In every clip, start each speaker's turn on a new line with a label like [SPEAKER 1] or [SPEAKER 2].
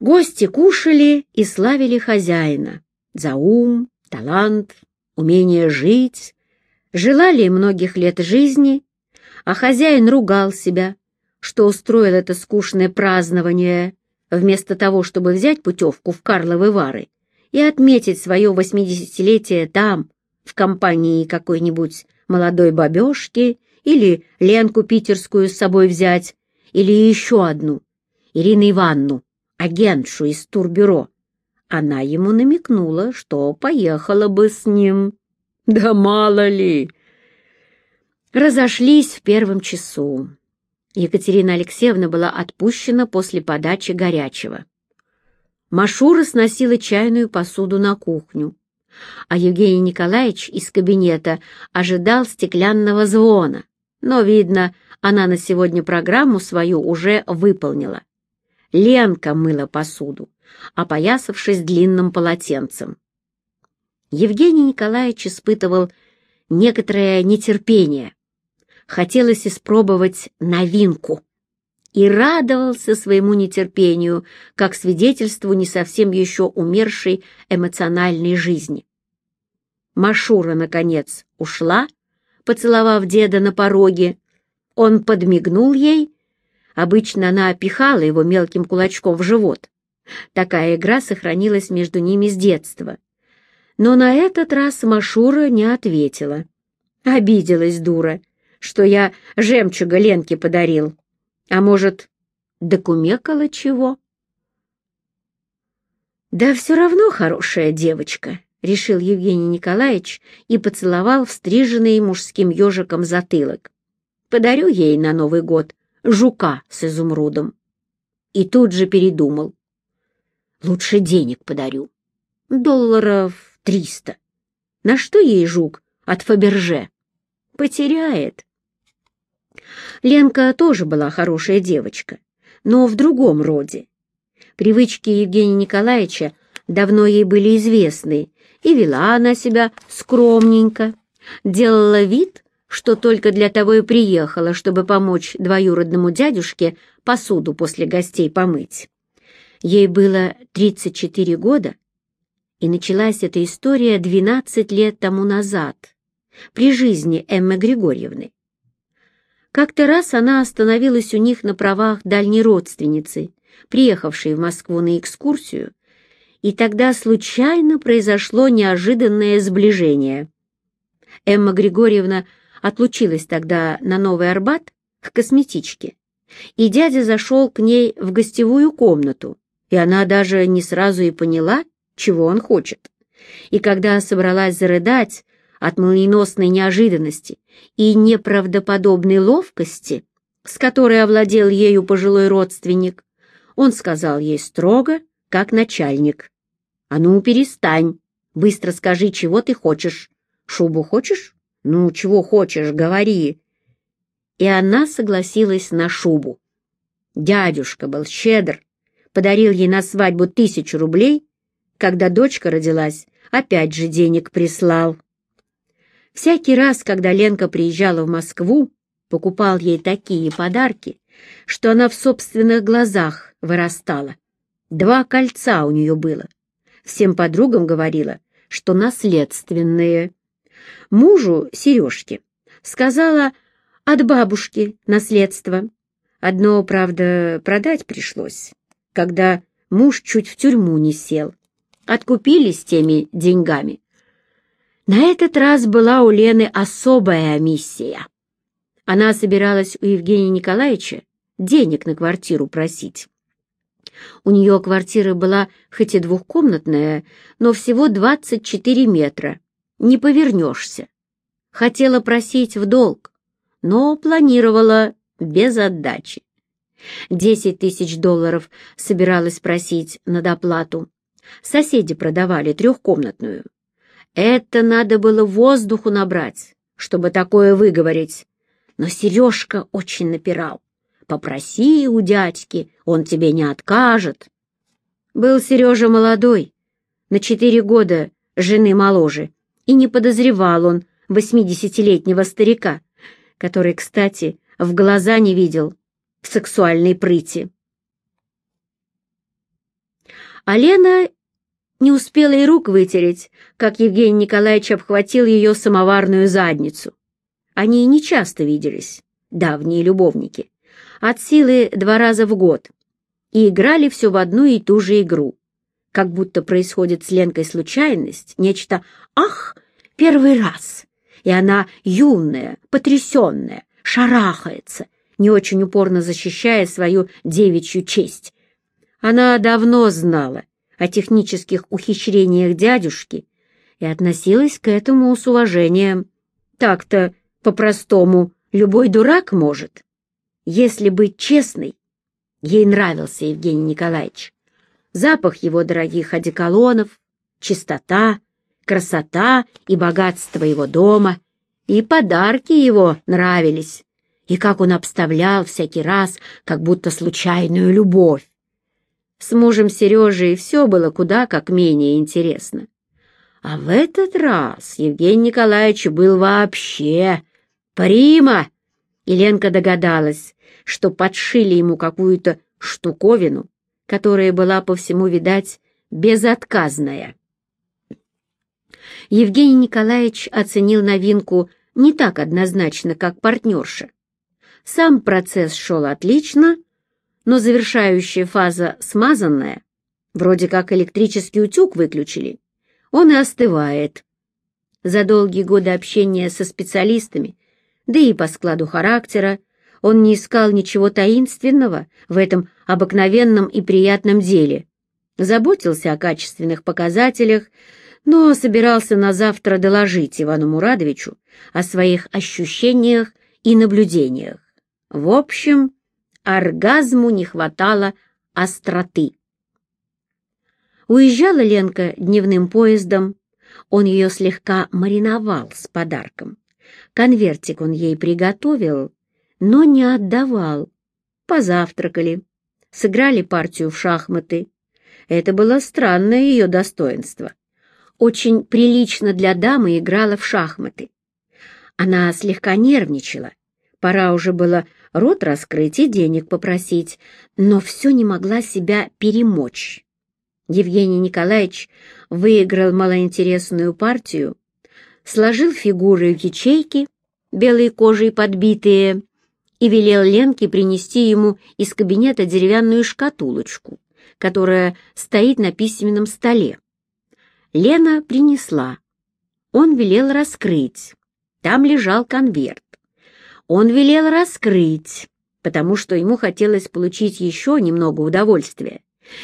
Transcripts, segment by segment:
[SPEAKER 1] Гости кушали и славили хозяина. За ум, талант, умение жить, желали многих лет жизни, а хозяин ругал себя, что устроил это скучное празднование, вместо того, чтобы взять путевку в Карловы Вары и отметить свое восьмидесятилетие там, в компании какой-нибудь молодой бабешки или Ленку питерскую с собой взять, или еще одну, Ирину Ивановну, агентшу из турбюро. Она ему намекнула, что поехала бы с ним. Да мало ли! Разошлись в первом часу. Екатерина Алексеевна была отпущена после подачи горячего. Машура сносила чайную посуду на кухню, а Евгений Николаевич из кабинета ожидал стеклянного звона, но, видно, она на сегодня программу свою уже выполнила. Ленка мыла посуду, опоясавшись длинным полотенцем. Евгений Николаевич испытывал некоторое нетерпение. Хотелось испробовать новинку. И радовался своему нетерпению, как свидетельству не совсем еще умершей эмоциональной жизни. Машура, наконец, ушла, поцеловав деда на пороге. Он подмигнул ей. Обычно она опихала его мелким кулачком в живот. Такая игра сохранилась между ними с детства. Но на этот раз Машура не ответила. Обиделась дура, что я жемчуга Ленке подарил. А может, докумекала чего? «Да все равно хорошая девочка», — решил Евгений Николаевич и поцеловал встриженный мужским ежиком затылок. «Подарю ей на Новый год жука с изумрудом». И тут же передумал. Лучше денег подарю. Долларов триста. На что ей жук от Фаберже? Потеряет. Ленка тоже была хорошая девочка, но в другом роде. Привычки Евгения Николаевича давно ей были известны, и вела она себя скромненько, делала вид, что только для того и приехала, чтобы помочь двоюродному дядюшке посуду после гостей помыть. Ей было 34 года, и началась эта история 12 лет тому назад, при жизни Эммы Григорьевны. Как-то раз она остановилась у них на правах дальней родственницы, приехавшей в Москву на экскурсию, и тогда случайно произошло неожиданное сближение. Эмма Григорьевна отлучилась тогда на Новый Арбат к косметичке, и дядя зашел к ней в гостевую комнату, и она даже не сразу и поняла, чего он хочет. И когда собралась зарыдать от молниеносной неожиданности и неправдоподобной ловкости, с которой овладел ею пожилой родственник, он сказал ей строго, как начальник. «А ну, перестань, быстро скажи, чего ты хочешь. Шубу хочешь? Ну, чего хочешь, говори». И она согласилась на шубу. Дядюшка был щедр, подарил ей на свадьбу тысячу рублей, когда дочка родилась, опять же денег прислал. Всякий раз, когда Ленка приезжала в Москву, покупал ей такие подарки, что она в собственных глазах вырастала. Два кольца у нее было. Всем подругам говорила, что наследственные. Мужу сережки сказала от бабушки наследство. Одно, правда, продать пришлось когда муж чуть в тюрьму не сел. Откупились теми деньгами. На этот раз была у Лены особая миссия. Она собиралась у Евгения Николаевича денег на квартиру просить. У нее квартира была хоть и двухкомнатная, но всего 24 метра. Не повернешься. Хотела просить в долг, но планировала без отдачи. Десять тысяч долларов собиралась просить на доплату. Соседи продавали трехкомнатную. Это надо было воздуху набрать, чтобы такое выговорить. Но Сережка очень напирал. Попроси у дядьки, он тебе не откажет. Был Сережа молодой, на четыре года жены моложе, и не подозревал он восьмидесятилетнего старика, который, кстати, в глаза не видел в сексуальной прыти. А Лена не успела и рук вытереть, как Евгений Николаевич обхватил ее самоварную задницу. Они не часто виделись, давние любовники, от силы два раза в год, и играли все в одну и ту же игру. Как будто происходит с Ленкой случайность, нечто «ах, первый раз», и она юная, потрясенная, шарахается, не очень упорно защищая свою девичью честь. Она давно знала, о технических ухищрениях дядюшки и относилась к этому с уважением. Так-то, по-простому, любой дурак может. Если быть честной, ей нравился Евгений Николаевич. Запах его дорогих одеколонов, чистота, красота и богатство его дома, и подарки его нравились, и как он обставлял всякий раз, как будто случайную любовь. С мужем Сережей все было куда как менее интересно. А в этот раз Евгений Николаевич был вообще прима. И Ленка догадалась, что подшили ему какую-то штуковину, которая была по всему, видать, безотказная. Евгений Николаевич оценил новинку не так однозначно, как партнерша. Сам процесс шел отлично, но завершающая фаза смазанная, вроде как электрический утюг выключили, он и остывает. За долгие годы общения со специалистами, да и по складу характера, он не искал ничего таинственного в этом обыкновенном и приятном деле, заботился о качественных показателях, но собирался на завтра доложить Ивану Мурадовичу о своих ощущениях и наблюдениях. В общем, оргазму не хватало остроты. Уезжала Ленка дневным поездом, он ее слегка мариновал с подарком. Конвертик он ей приготовил, но не отдавал. Позавтракали, сыграли партию в шахматы. Это было странное ее достоинство. Очень прилично для дамы играла в шахматы. Она слегка нервничала. Пора уже было рот раскрыть и денег попросить, но все не могла себя перемочь. Евгений Николаевич выиграл малоинтересную партию, сложил фигуры в ячейки, белой кожей подбитые, и велел Ленке принести ему из кабинета деревянную шкатулочку, которая стоит на письменном столе. Лена принесла. Он велел раскрыть. Там лежал конверт он велел раскрыть, потому что ему хотелось получить еще немного удовольствия,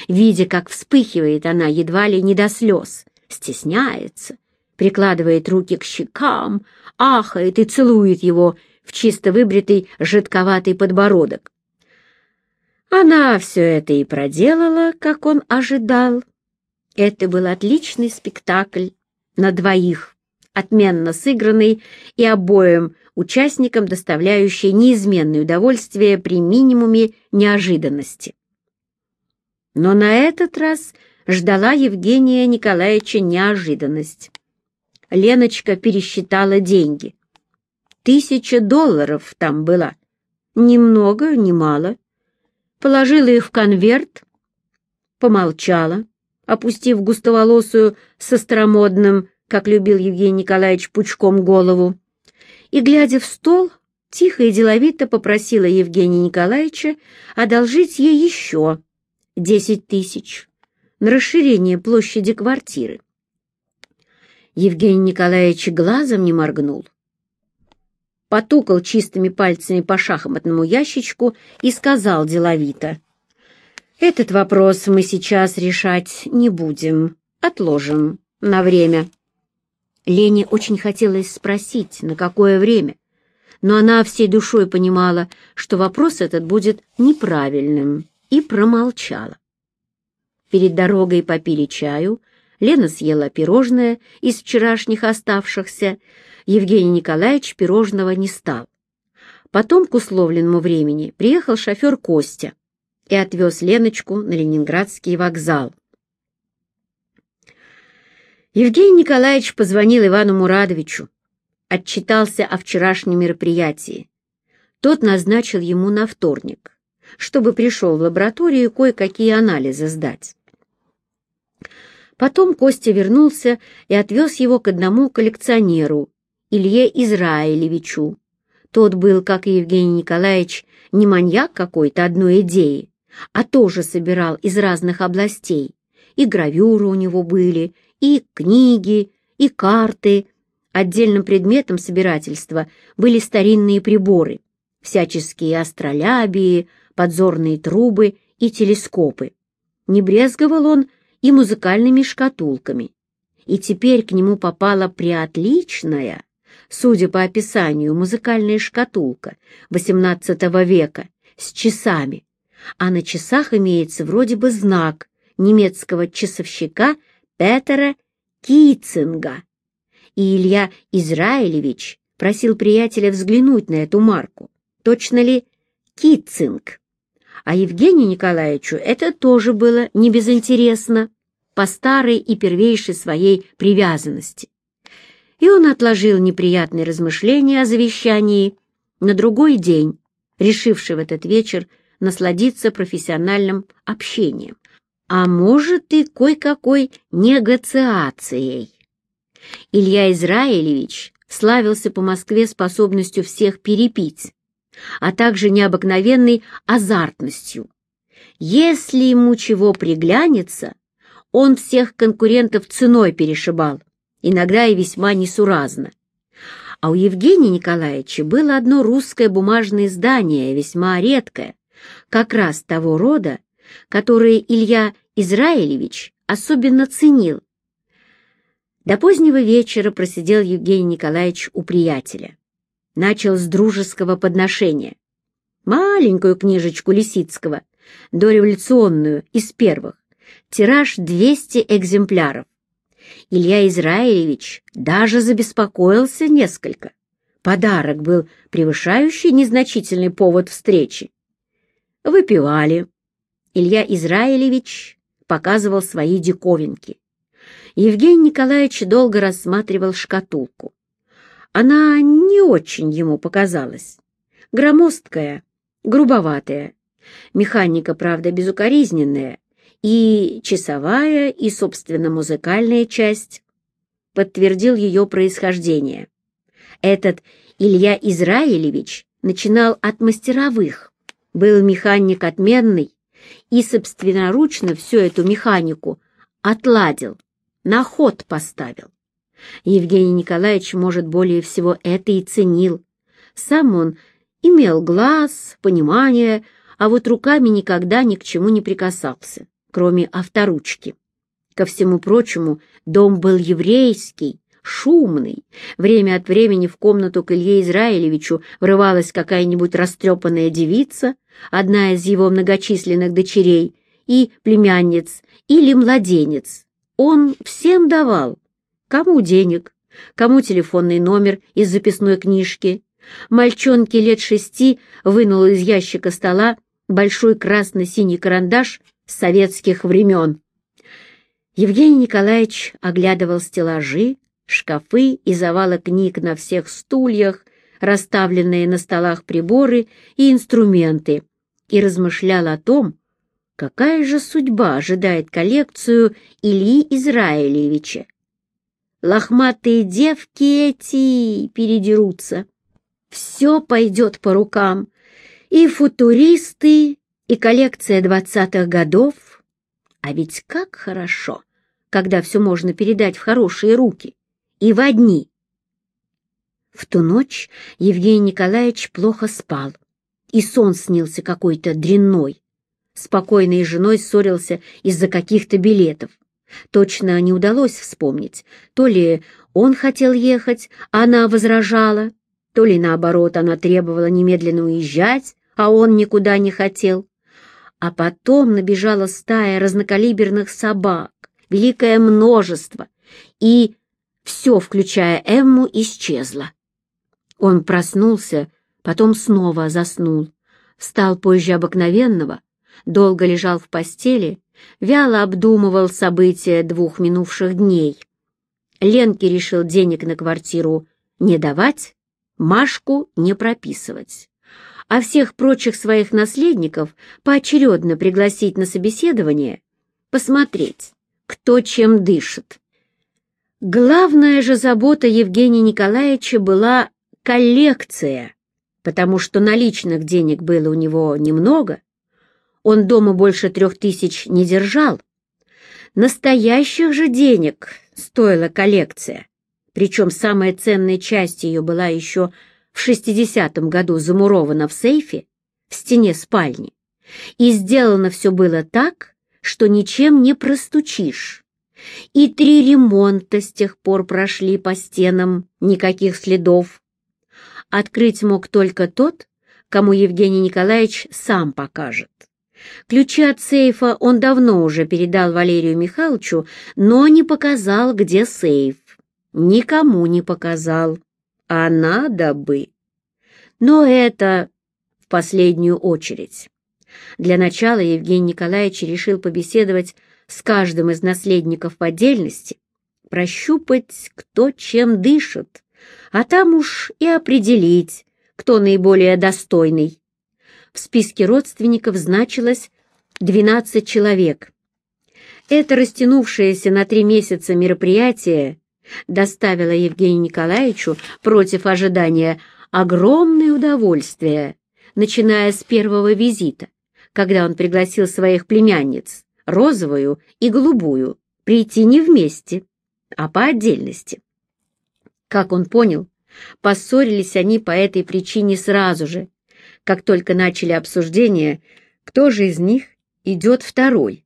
[SPEAKER 1] видя, как вспыхивает она едва ли не до слез, стесняется, прикладывает руки к щекам, ахает и целует его в чисто выбритый жидковатый подбородок. Она все это и проделала, как он ожидал. Это был отличный спектакль на двоих, отменно сыгранный и обоим участникам доставляющее неизменное удовольствие при минимуме неожиданности. Но на этот раз ждала Евгения Николаевича неожиданность. Леночка пересчитала деньги. Тысяча долларов там была. Ни много, ни мало. Положила их в конверт, помолчала, опустив густоволосую со старомодным, как любил Евгений Николаевич, пучком голову и, глядя в стол, тихо и деловито попросила Евгения Николаевича одолжить ей еще десять тысяч на расширение площади квартиры. Евгений Николаевич глазом не моргнул. Потукал чистыми пальцами по шахматному ящичку и сказал деловито. «Этот вопрос мы сейчас решать не будем. Отложим на время». Лене очень хотелось спросить, на какое время, но она всей душой понимала, что вопрос этот будет неправильным, и промолчала. Перед дорогой попили чаю, Лена съела пирожное из вчерашних оставшихся, Евгений Николаевич пирожного не стал. Потом к условленному времени приехал шофер Костя и отвез Леночку на Ленинградский вокзал. Евгений Николаевич позвонил Ивану Мурадовичу, отчитался о вчерашнем мероприятии. Тот назначил ему на вторник, чтобы пришел в лабораторию кое-какие анализы сдать. Потом Костя вернулся и отвез его к одному коллекционеру, Илье Израилевичу. Тот был, как и Евгений Николаевич, не маньяк какой-то одной идеи, а тоже собирал из разных областей. И гравюры у него были, и книги, и карты. Отдельным предметом собирательства были старинные приборы, всяческие астролябии, подзорные трубы и телескопы. Не брезговал он и музыкальными шкатулками. И теперь к нему попала приотличная, судя по описанию, музыкальная шкатулка XVIII века с часами, а на часах имеется вроде бы знак немецкого часовщика Петера Кицинга. И Илья Израилевич просил приятеля взглянуть на эту марку. Точно ли Кицинг? А Евгению Николаевичу это тоже было не безинтересно по старой и первейшей своей привязанности. И он отложил неприятные размышления о завещании на другой день, решивший в этот вечер насладиться профессиональным общением, а может и кое-какой негациацией. Илья Израилевич славился по Москве способностью всех перепить, а также необыкновенной азартностью. Если ему чего приглянется, он всех конкурентов ценой перешибал, иногда и весьма несуразно. А у Евгения Николаевича было одно русское бумажное издание, весьма редкое, как раз того рода, которое Илья Израилевич особенно ценил. До позднего вечера просидел Евгений Николаевич у приятеля начал с дружеского подношения. Маленькую книжечку Лисицкого, дореволюционную, из первых. Тираж 200 экземпляров. Илья Израилевич даже забеспокоился несколько. Подарок был превышающий незначительный повод встречи. Выпивали. Илья Израилевич показывал свои диковинки. Евгений Николаевич долго рассматривал шкатулку. Она не очень ему показалась. Громоздкая, грубоватая. Механика, правда, безукоризненная. И часовая, и, собственно, музыкальная часть подтвердил ее происхождение. Этот Илья Израилевич начинал от мастеровых, был механик отменный и собственноручно всю эту механику отладил, на ход поставил. Евгений Николаевич, может, более всего это и ценил. Сам он имел глаз, понимание, а вот руками никогда ни к чему не прикасался, кроме авторучки. Ко всему прочему, дом был еврейский, шумный. Время от времени в комнату к Илье Израилевичу врывалась какая-нибудь растрепанная девица, одна из его многочисленных дочерей, и племянниц, или младенец. Он всем давал, Кому денег, кому телефонный номер из записной книжки. Мальчонке лет шести вынул из ящика стола большой красно-синий карандаш советских времен. Евгений Николаевич оглядывал стеллажи, шкафы и завалы книг на всех стульях, расставленные на столах приборы и инструменты, и размышлял о том, какая же судьба ожидает коллекцию Ильи Израилевича. Лохматые девки эти передерутся. Все пойдет по рукам. И футуристы, и коллекция двадцатых годов. А ведь как хорошо, когда все можно передать в хорошие руки. И в одни. В ту ночь Евгений Николаевич плохо спал, и сон снился какой-то дрянной. Спокойной женой ссорился из-за каких-то билетов. Точно не удалось вспомнить, то ли он хотел ехать, а она возражала, то ли наоборот она требовала немедленно уезжать, а он никуда не хотел. А потом набежала стая разнокалиберных собак, великое множество, и все, включая Эмму, исчезло. Он проснулся, потом снова заснул, встал позже обыкновенного, долго лежал в постели вяло обдумывал события двух минувших дней. Ленке решил денег на квартиру не давать, Машку не прописывать, а всех прочих своих наследников поочередно пригласить на собеседование, посмотреть, кто чем дышит. Главная же забота Евгения Николаевича была коллекция, потому что наличных денег было у него немного, он дома больше трех тысяч не держал. Настоящих же денег стоила коллекция, причем самая ценная часть ее была еще в 60-м году замурована в сейфе в стене спальни, и сделано все было так, что ничем не простучишь. И три ремонта с тех пор прошли по стенам, никаких следов. Открыть мог только тот, кому Евгений Николаевич сам покажет. Ключи от сейфа он давно уже передал Валерию Михайловичу, но не показал, где сейф. Никому не показал. А надо бы. Но это в последнюю очередь. Для начала Евгений Николаевич решил побеседовать с каждым из наследников в отдельности, прощупать, кто чем дышит, а там уж и определить, кто наиболее достойный. В списке родственников значилось 12 человек. Это растянувшееся на три месяца мероприятие доставило Евгению Николаевичу против ожидания огромное удовольствие, начиная с первого визита, когда он пригласил своих племянниц, розовую и голубую, прийти не вместе, а по отдельности. Как он понял, поссорились они по этой причине сразу же, как только начали обсуждение, кто же из них идет второй,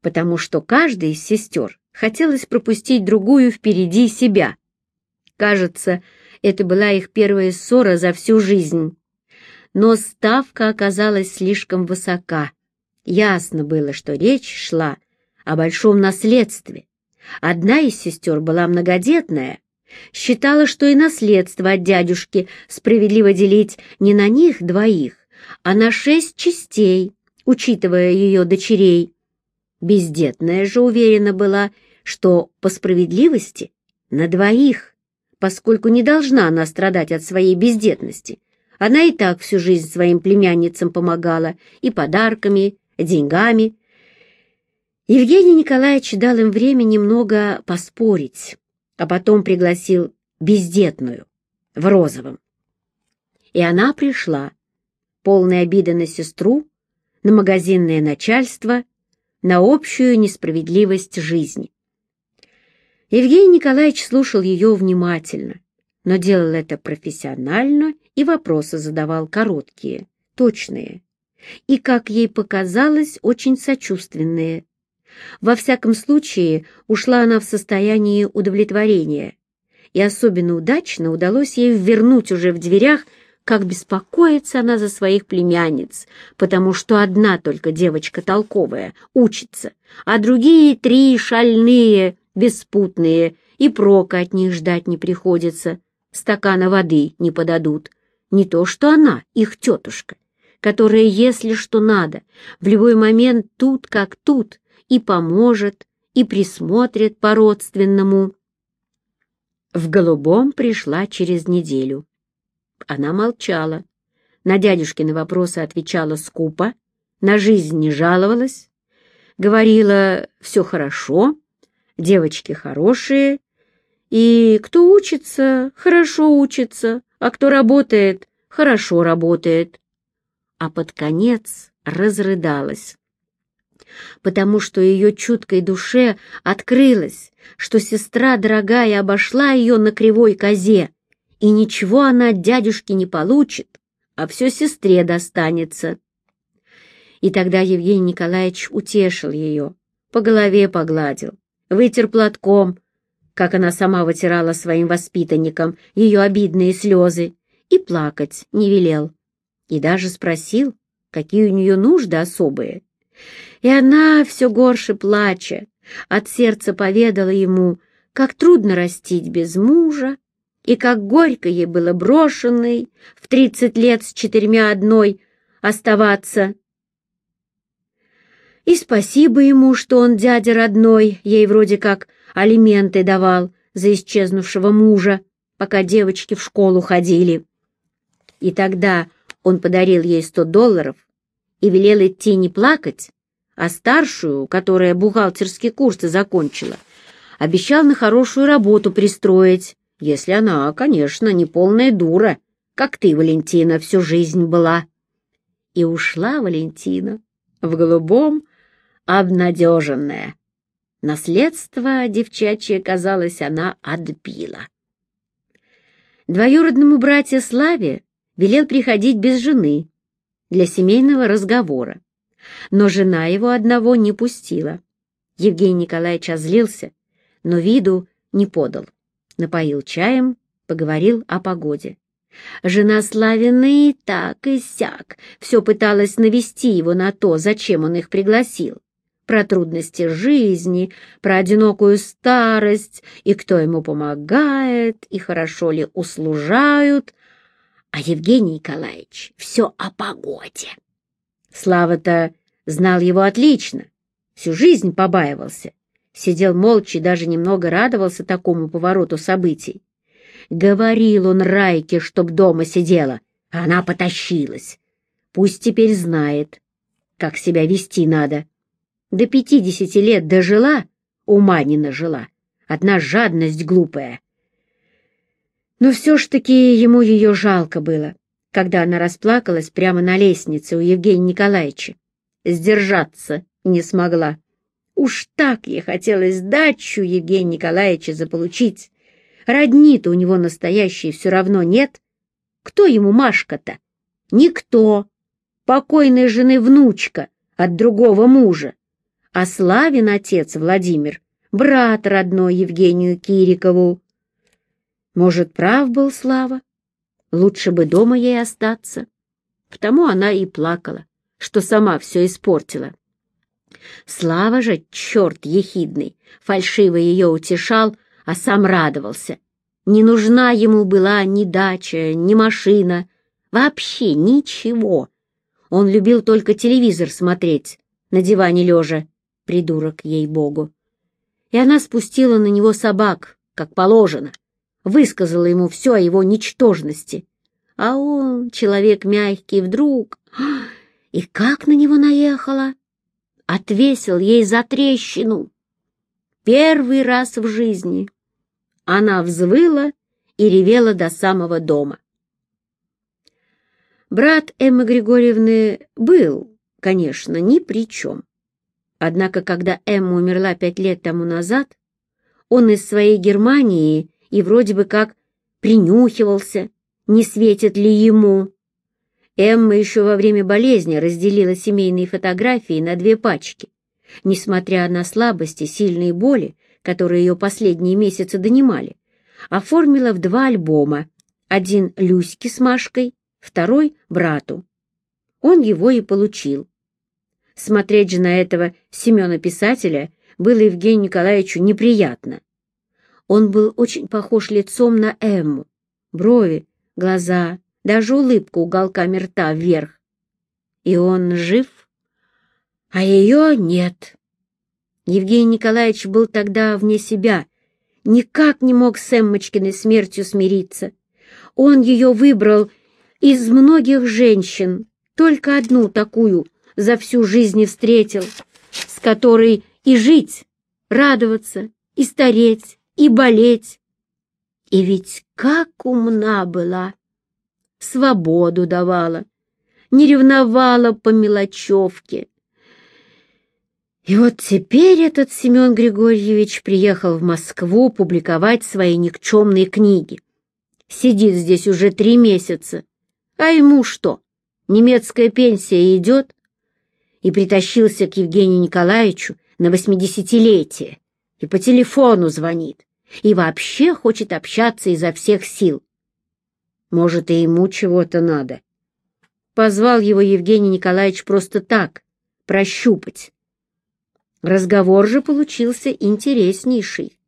[SPEAKER 1] потому что каждая из сестер хотелось пропустить другую впереди себя. Кажется, это была их первая ссора за всю жизнь но ставка оказалась слишком высока. Ясно было, что речь шла о большом наследстве. Одна из сестер была многодетная, считала, что и наследство от дядюшки справедливо делить не на них двоих, а на шесть частей, учитывая ее дочерей. Бездетная же уверена была, что по справедливости на двоих, поскольку не должна она страдать от своей бездетности — она и так всю жизнь своим племянницам помогала и подарками, деньгами. Евгений Николаевич дал им время немного поспорить, а потом пригласил бездетную в розовом. И она пришла, полная обида на сестру, на магазинное начальство, на общую несправедливость жизни. Евгений Николаевич слушал ее внимательно, но делал это профессионально и вопросы задавал короткие, точные и, как ей показалось, очень сочувственные. Во всяком случае, ушла она в состоянии удовлетворения, и особенно удачно удалось ей вернуть уже в дверях, как беспокоится она за своих племянниц, потому что одна только девочка толковая учится, а другие три шальные, беспутные, и прока от них ждать не приходится, стакана воды не подадут. Не то что она, их тетушка, которая, если что надо, в любой момент тут как тут и поможет, и присмотрит по-родственному. В голубом пришла через неделю. Она молчала, на дядюшкины вопросы отвечала скупо, на жизнь не жаловалась, говорила «все хорошо», девочки хорошие, и кто учится, хорошо учится, а кто работает, хорошо работает. А под конец разрыдалась, потому что ее чуткой душе открылось, что сестра дорогая обошла ее на кривой козе, и ничего она от дядюшки не получит, а все сестре достанется. И тогда Евгений Николаевич утешил ее, по голове погладил, вытер платком, как она сама вытирала своим воспитанникам ее обидные слезы, и плакать не велел. И даже спросил, какие у нее нужды особые. И она, все горше плача, от сердца поведала ему, как трудно растить без мужа, и как горько ей было брошенной в тридцать лет с четырьмя одной оставаться. И спасибо ему, что он дядя родной, ей вроде как алименты давал за исчезнувшего мужа, пока девочки в школу ходили. И тогда он подарил ей сто долларов и велел идти не плакать, а старшую, которая бухгалтерские курсы закончила, обещал на хорошую работу пристроить, если она, конечно, не полная дура, как ты, Валентина, всю жизнь была. И ушла Валентина в голубом, обнадеженная. Наследство девчачье, казалось, она отбила. Двоюродному братья Славе велел приходить без жены для семейного разговора, но жена его одного не пустила. Евгений Николаевич озлился, но виду не подал. Напоил чаем, поговорил о погоде. Жена Славины и так и сяк все пыталась навести его на то, зачем он их пригласил. Про трудности жизни, про одинокую старость, и кто ему помогает, и хорошо ли услужают. А Евгений Николаевич все о погоде. Слава-то знал его отлично, всю жизнь побаивался. Сидел молча и даже немного радовался такому повороту событий. Говорил он Райке, чтоб дома сидела, а она потащилась. Пусть теперь знает, как себя вести надо. До пятидесяти лет дожила, ума не нажила. Одна жадность глупая. Но все ж таки ему ее жалко было, когда она расплакалась прямо на лестнице у Евгения Николаевича. Сдержаться не смогла. Уж так ей хотелось дачу Евгения Николаевича заполучить. Родни-то у него настоящие все равно нет. Кто ему Машка-то? Никто. Покойной жены внучка от другого мужа. А Славин отец Владимир, брат родной Евгению Кирикову. Может, прав был Слава? Лучше бы дома ей остаться. Потому она и плакала, что сама все испортила. Слава же, черт ехидный, фальшиво ее утешал, а сам радовался. Не нужна ему была ни дача, ни машина, вообще ничего. Он любил только телевизор смотреть, на диване лежа, придурок ей-богу. И она спустила на него собак, как положено, высказала ему все о его ничтожности. А он, человек мягкий, вдруг... И как на него наехала! Отвесил ей за трещину. Первый раз в жизни она взвыла и ревела до самого дома. Брат Эммы Григорьевны был, конечно, ни при чем. Однако, когда Эмма умерла пять лет тому назад, он из своей Германии и вроде бы как принюхивался, не светит ли ему. Эмма еще во время болезни разделила семейные фотографии на две пачки. Несмотря на слабости, сильные боли, которые ее последние месяцы донимали, оформила в два альбома. Один Люське с Машкой, второй — брату. Он его и получил. Смотреть же на этого Семена-писателя было Евгению Николаевичу неприятно. Он был очень похож лицом на Эмму. Брови, глаза, даже улыбка уголками рта вверх. И он жив, а ее нет. Евгений Николаевич был тогда вне себя, никак не мог с Эммочкиной смертью смириться. Он ее выбрал из многих женщин, только одну такую за всю жизнь и встретил, с которой и жить, радоваться, и стареть, и болеть. И ведь как умна была, свободу давала, не ревновала по мелочевке, и вот теперь этот Семен Григорьевич приехал в Москву публиковать свои никчемные книги. Сидит здесь уже три месяца. А ему что, немецкая пенсия идет? И притащился к Евгению Николаевичу на восьмидесятилетие. И по телефону звонит. И вообще хочет общаться изо всех сил. Может, и ему чего-то надо. Позвал его Евгений Николаевич просто так, прощупать Разговор же получился интереснейший.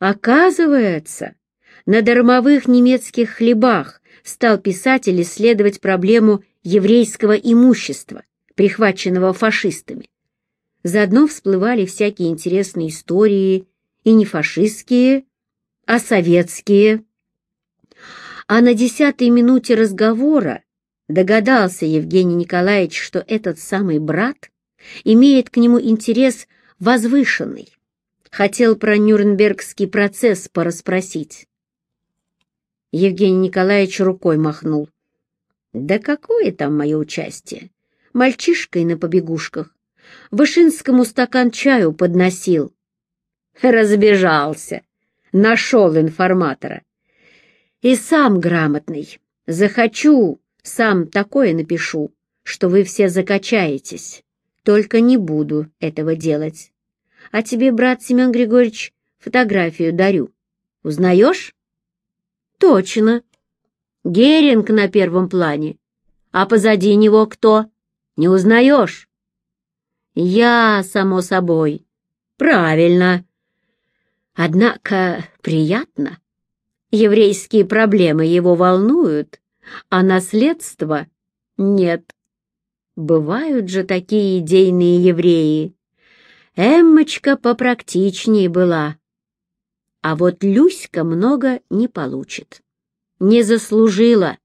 [SPEAKER 1] Оказывается, на дармовых немецких хлебах стал писатель исследовать проблему еврейского имущества, прихваченного фашистами. Заодно всплывали всякие интересные истории, и не фашистские, а советские. А на десятой минуте разговора догадался Евгений Николаевич, что этот самый брат имеет к нему интерес возвышенный. Хотел про Нюрнбергский процесс порасспросить. Евгений Николаевич рукой махнул. Да какое там мое участие? Мальчишкой на побегушках. Вышинскому стакан чаю подносил. Разбежался. Нашел информатора. И сам грамотный. Захочу, сам такое напишу, что вы все закачаетесь. Только не буду этого делать. А тебе, брат Семен Григорьевич, фотографию дарю. Узнаешь? Точно. Геринг на первом плане. А позади него кто? Не узнаешь? Я, само собой. Правильно. Однако приятно. Еврейские проблемы его волнуют, а наследства нет. Бывают же такие идейные евреи. Эммочка попрактичнее была. А вот Люська много не получит. Не заслужила.